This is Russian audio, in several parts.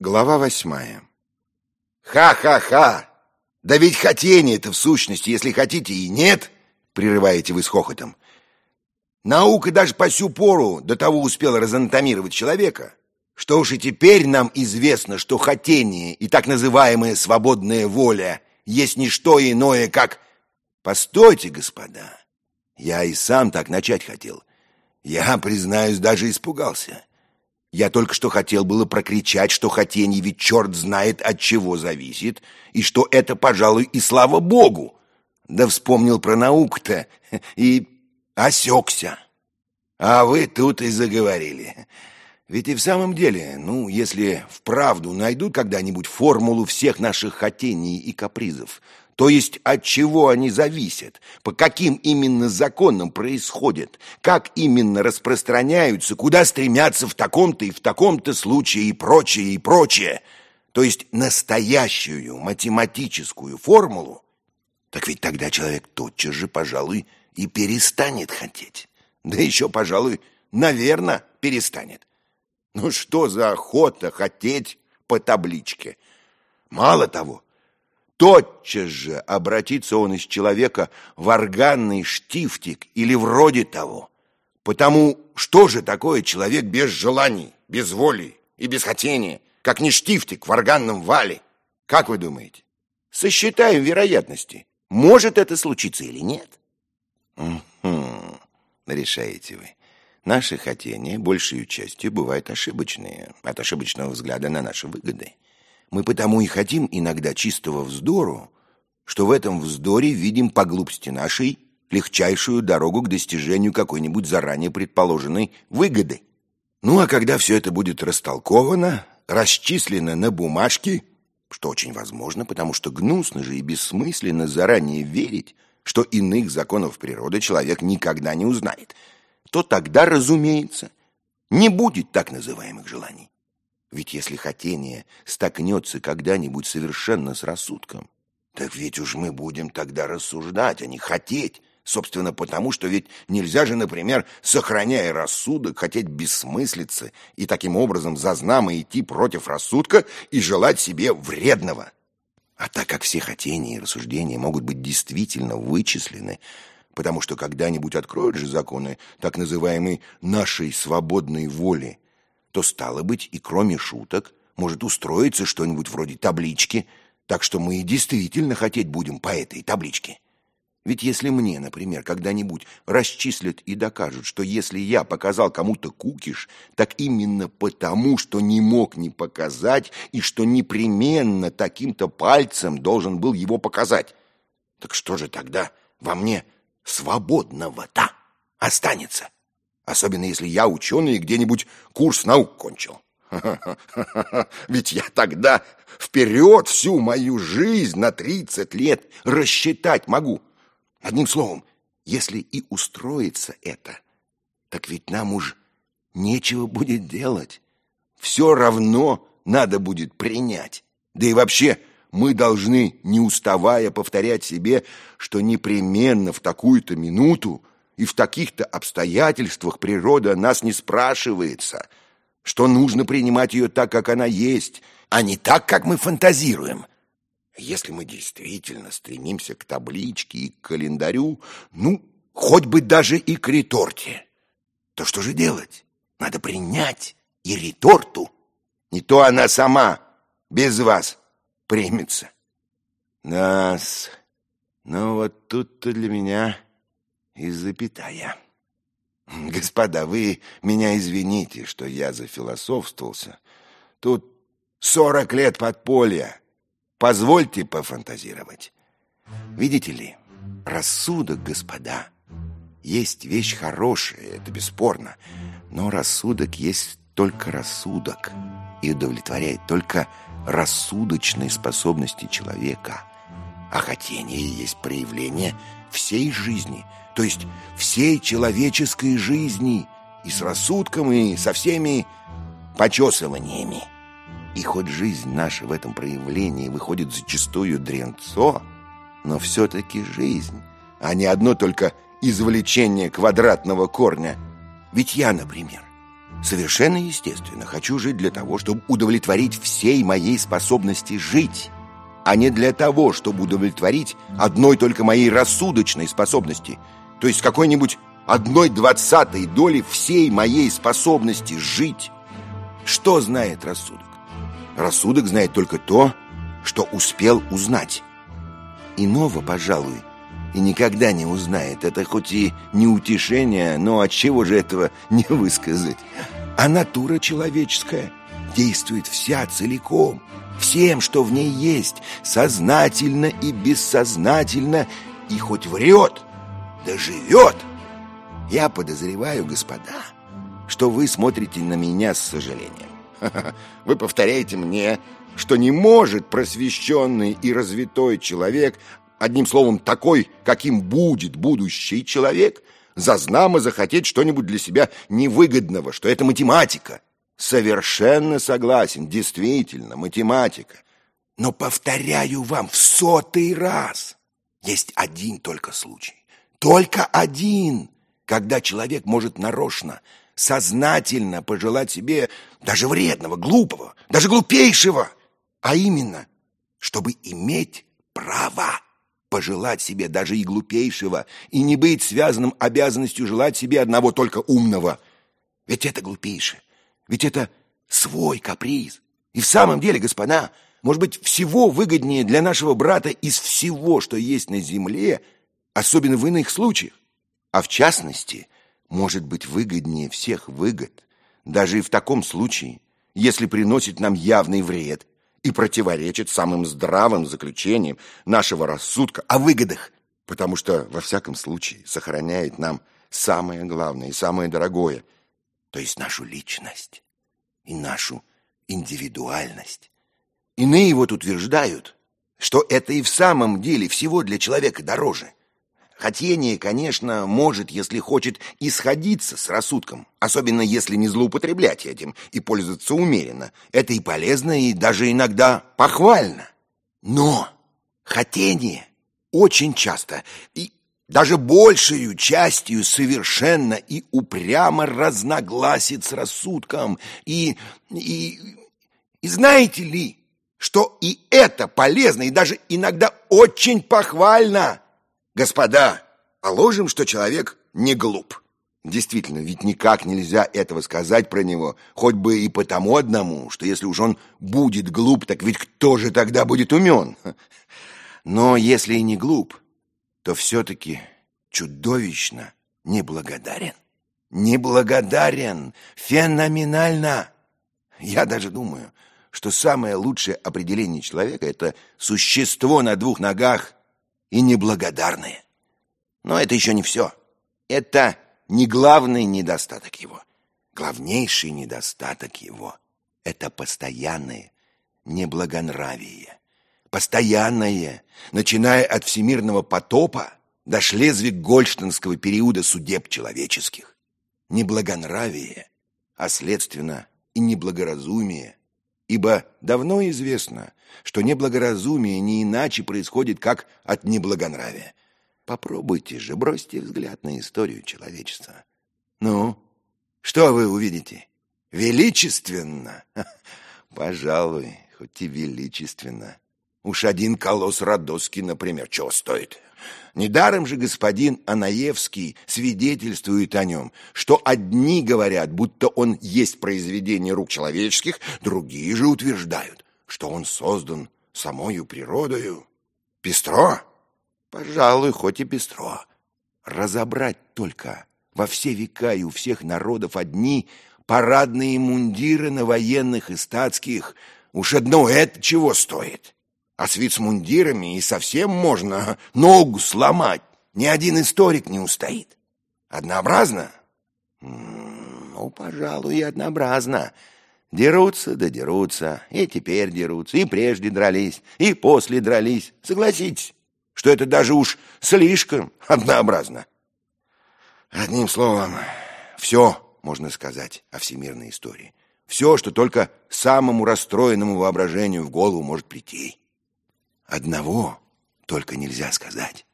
Глава восьмая. «Ха-ха-ха! Да ведь хотение-то в сущности, если хотите, и нет!» Прерываете вы с хохотом. Наука даже по сю пору до того успела разанатомировать человека, что уж и теперь нам известно, что хотение и так называемая свободная воля есть не что иное, как... Постойте, господа, я и сам так начать хотел. Я, признаюсь, даже испугался. Я только что хотел было прокричать, что хотение ведь черт знает от чего зависит, и что это, пожалуй, и слава богу. Да вспомнил про науку-то и осекся. А вы тут и заговорили. Ведь и в самом деле, ну, если вправду найдут когда-нибудь формулу всех наших хотений и капризов, то есть от чего они зависят, по каким именно законам происходят, как именно распространяются, куда стремятся в таком-то и в таком-то случае и прочее, и прочее, то есть настоящую математическую формулу, так ведь тогда человек тотчас же, пожалуй, и перестанет хотеть. Да еще, пожалуй, наверное, перестанет. Ну что за охота хотеть по табличке? Мало того, тотчас же обратится он из человека в органный штифтик или вроде того. Потому что же такое человек без желаний, без воли и без хотения, как не штифтик в органном вале? Как вы думаете? Сосчитаем вероятности. Может это случиться или нет? Угу, решаете вы. Наши хотения большей частью бывают ошибочные, от ошибочного взгляда на наши выгоды. Мы потому и хотим иногда чистого вздору, что в этом вздоре видим по глупости нашей легчайшую дорогу к достижению какой-нибудь заранее предположенной выгоды. Ну а когда все это будет растолковано, расчислено на бумажке, что очень возможно, потому что гнусно же и бессмысленно заранее верить, что иных законов природы человек никогда не узнает, то тогда, разумеется, не будет так называемых желаний. Ведь если хотение столкнется когда-нибудь совершенно с рассудком, так ведь уж мы будем тогда рассуждать, а не хотеть. Собственно, потому что ведь нельзя же, например, сохраняя рассудок, хотеть бессмыслицы и таким образом зазнамо идти против рассудка и желать себе вредного. А так как все хотения и рассуждения могут быть действительно вычислены, потому что когда-нибудь откроют же законы так называемой «нашей свободной воли», то, стало быть, и кроме шуток, может устроиться что-нибудь вроде таблички, так что мы и действительно хотеть будем по этой табличке. Ведь если мне, например, когда-нибудь расчислят и докажут, что если я показал кому-то кукиш, так именно потому, что не мог не показать и что непременно таким-то пальцем должен был его показать, так что же тогда во мне свободного-то останется? Особенно если я ученый и где-нибудь курс наук кончил. Ведь я тогда вперед всю мою жизнь на 30 лет рассчитать могу. Одним словом, если и устроится это, так ведь нам уж нечего будет делать. Все равно надо будет принять. Да и вообще мы должны, не уставая, повторять себе, что непременно в такую-то минуту и в таких-то обстоятельствах природа нас не спрашивается, что нужно принимать ее так, как она есть, а не так, как мы фантазируем. Если мы действительно стремимся к табличке и к календарю, ну, хоть бы даже и к реторте, то что же делать? Надо принять и реторту. Не то она сама без вас примется. Нас. Ну вот тут-то для меня и запятая. Господа, вы меня извините, что я зафилософствовался. Тут сорок лет подполья. Позвольте пофантазировать. Видите ли, рассудок, господа, есть вещь хорошая, это бесспорно. Но рассудок есть только рассудок и удовлетворяет только рассудочные способности человека. А хотение есть проявление всей жизни – то есть всей человеческой жизни, и с рассудком, и со всеми почесываниями. И хоть жизнь наша в этом проявлении выходит зачастую дренцо, но все-таки жизнь, а не одно только извлечение квадратного корня. Ведь я, например, Совершенно естественно. Хочу жить для того, чтобы удовлетворить всей моей способности жить, а не для того, чтобы удовлетворить одной только моей рассудочной способности, то есть какой-нибудь одной двадцатой доли всей моей способности жить. Что знает рассудок? Рассудок знает только то, что успел узнать. Иного, пожалуй, и никогда не узнает. Это хоть и не утешение, но от чего же этого не высказать? А натура человеческая действует вся целиком, всем, что в ней есть, сознательно и бессознательно, и хоть врет, да живет. Я подозреваю, господа, что вы смотрите на меня с сожалением. Вы повторяете мне, что не может просвещенный и развитой человек, одним словом, такой, каким будет будущий человек, зазнамо захотеть что-нибудь для себя невыгодного, что это математика. Совершенно согласен, действительно, математика. Но повторяю вам в сотый раз, есть один только случай. Только один, когда человек может нарочно, сознательно пожелать себе даже вредного, глупого, даже глупейшего, а именно, чтобы иметь право пожелать себе даже и глупейшего и не быть связанным обязанностью желать себе одного только умного. Ведь это глупейшее, ведь это свой каприз. И в самом деле, господа, может быть, всего выгоднее для нашего брата из всего, что есть на земле, особенно в иных случаях. А в частности, может быть выгоднее всех выгод, даже и в таком случае, если приносит нам явный вред и противоречит самым здравым заключениям нашего рассудка о выгодах, потому что, во всяком случае, сохраняет нам самое главное и самое дорогое, то есть нашу личность и нашу индивидуальность. Иные вот утверждают, что это и в самом деле всего для человека дороже. Хотение, конечно, может, если хочет, исходиться с рассудком, особенно если не злоупотреблять этим и пользоваться умеренно. Это и полезно, и даже иногда похвально. Но хотение очень часто и даже большей частью совершенно и упрямо разногласит с рассудком. И, и, и знаете ли, что и это полезно, и даже иногда очень похвально – Господа, положим, что человек не глуп. Действительно, ведь никак нельзя этого сказать про него, хоть бы и потому одному, что если уж он будет глуп, так ведь кто же тогда будет умен? Но если и не глуп, то все-таки чудовищно неблагодарен. Неблагодарен, феноменально. Я даже думаю, что самое лучшее определение человека – это существо на двух ногах и неблагодарные. Но это еще не все. Это не главный недостаток его. Главнейший недостаток его — это постоянное неблагонравие. Постоянное, начиная от всемирного потопа до шлезвиг-гольштинского периода судеб человеческих. Неблагонравие, а следственно и неблагоразумие ибо давно известно, что неблагоразумие не иначе происходит, как от неблагонравия. Попробуйте же, бросьте взгляд на историю человечества. Ну, что вы увидите? Величественно? Пожалуй, хоть и величественно. Уж один колосс Родоский, например, чего стоит? Недаром же господин Анаевский свидетельствует о нем, что одни говорят, будто он есть произведение рук человеческих, другие же утверждают, что он создан самою природою. Пестро? Пожалуй, хоть и пестро. Разобрать только во все века и у всех народов одни парадные мундиры на военных и статских. Уж одно это чего стоит? А с вицмундирами и совсем можно ногу сломать. Ни один историк не устоит. Однообразно? Ну, пожалуй, и однообразно. Дерутся да дерутся, и теперь дерутся, и прежде дрались, и после дрались. Согласитесь, что это даже уж слишком однообразно. Одним словом, все можно сказать о всемирной истории. Все, что только самому расстроенному воображению в голову может прийти. Одного только нельзя сказать,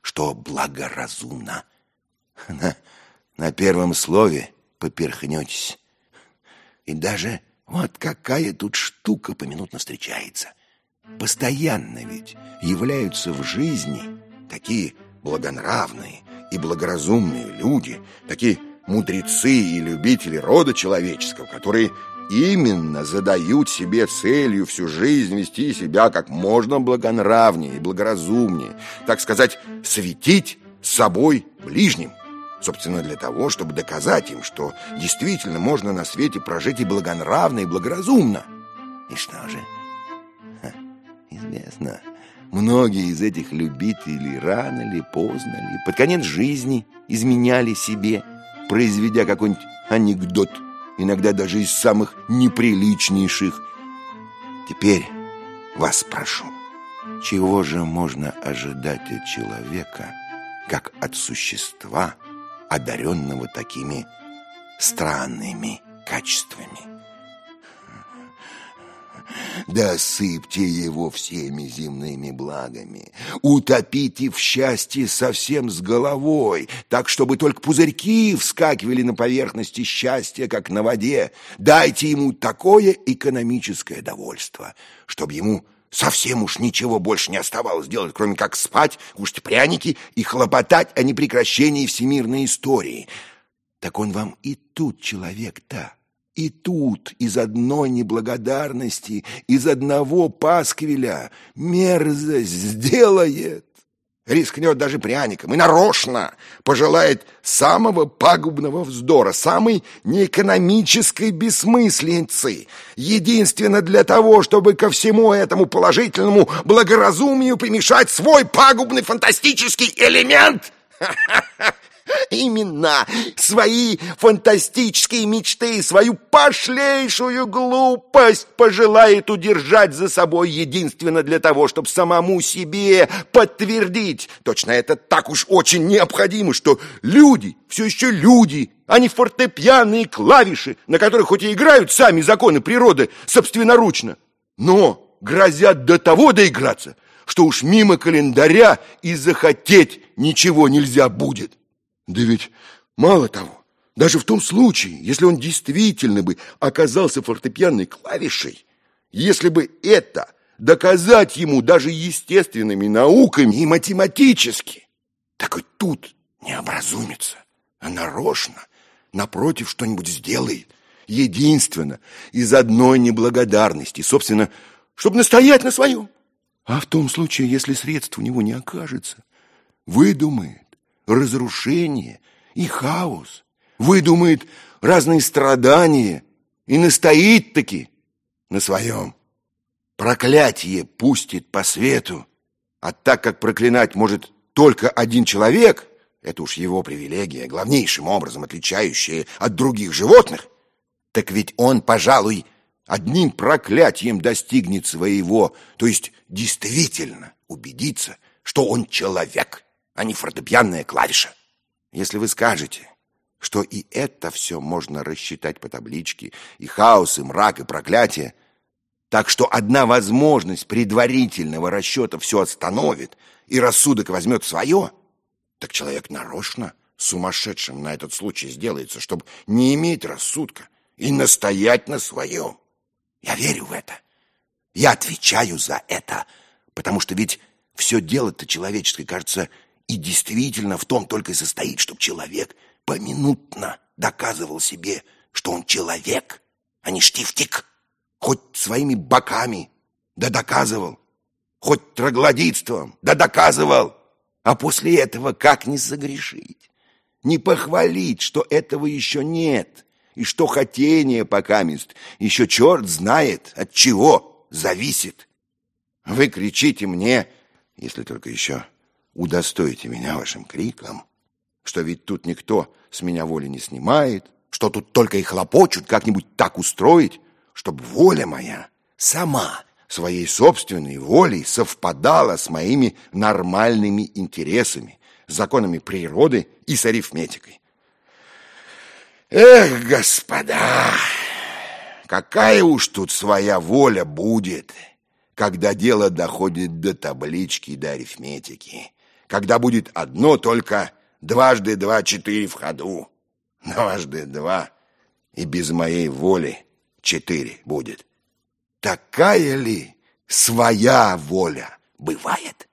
что благоразумно. На, на первом слове поперхнетесь, И даже вот какая тут штука поминутно встречается. Постоянно ведь являются в жизни такие благонравные и благоразумные люди, такие мудрецы и любители рода человеческого, которые именно задают себе целью всю жизнь вести себя как можно благонравнее и благоразумнее, так сказать, светить собой ближним. Собственно, для того, чтобы доказать им, что действительно можно на свете прожить и благонравно, и благоразумно. И что же? Ха, известно, многие из этих любителей рано ли, поздно ли, под конец жизни изменяли себе, произведя какой-нибудь анекдот – иногда даже из самых неприличнейших. Теперь вас прошу, чего же можно ожидать от человека, как от существа, одаренного такими странными качествами? Да сыпьте его всеми земными благами, утопите в счастье совсем с головой, так, чтобы только пузырьки вскакивали на поверхности счастья, как на воде. Дайте ему такое экономическое довольство, чтобы ему совсем уж ничего больше не оставалось делать, кроме как спать, кушать пряники и хлопотать о непрекращении всемирной истории. Так он вам и тут человек-то и тут из одной неблагодарности, из одного пасквиля мерзость сделает. Рискнет даже пряником и нарочно пожелает самого пагубного вздора, самой неэкономической бессмыслицы, единственно для того, чтобы ко всему этому положительному благоразумию примешать свой пагубный фантастический элемент. Именно свои фантастические мечты, свою пошлейшую глупость пожелает удержать за собой единственно для того, чтобы самому себе подтвердить. Точно это так уж очень необходимо, что люди, все еще люди, а не фортепианные клавиши, на которых хоть и играют сами законы природы собственноручно, но грозят до того доиграться, что уж мимо календаря и захотеть ничего нельзя будет. Да ведь мало того, даже в том случае, если он действительно бы оказался фортепианной клавишей, если бы это доказать ему даже естественными науками и математически, так и тут не образумится, а нарочно, напротив, что-нибудь сделает, единственно из одной неблагодарности, собственно, чтобы настоять на своем. А в том случае, если средств у него не окажется, выдумает, разрушение и хаос, выдумает разные страдания и настоит-таки на своем. Проклятие пустит по свету, а так как проклинать может только один человек, это уж его привилегия, главнейшим образом отличающая от других животных, так ведь он, пожалуй, одним проклятием достигнет своего, то есть действительно убедиться, что он человек а не фортепианная клавиша. Если вы скажете, что и это все можно рассчитать по табличке, и хаос, и мрак, и проклятие, так что одна возможность предварительного расчета все остановит, и рассудок возьмет свое, так человек нарочно сумасшедшим на этот случай сделается, чтобы не иметь рассудка и настоять на своем. Я верю в это. Я отвечаю за это, потому что ведь все дело-то человеческое, кажется, и действительно в том только и состоит, чтобы человек поминутно доказывал себе, что он человек, а не штифтик. Хоть своими боками, да доказывал. Хоть троглодитством, да доказывал. А после этого как не согрешить? Не похвалить, что этого еще нет, и что хотение покамест еще черт знает, от чего зависит. Вы кричите мне, если только еще удостоите меня вашим криком, что ведь тут никто с меня воли не снимает, что тут только и хлопочут как-нибудь так устроить, чтобы воля моя сама своей собственной волей совпадала с моими нормальными интересами, законами природы и с арифметикой. Эх, господа, какая уж тут своя воля будет, когда дело доходит до таблички и до арифметики когда будет одно только дважды два четыре в ходу. Дважды два и без моей воли четыре будет. Такая ли своя воля бывает?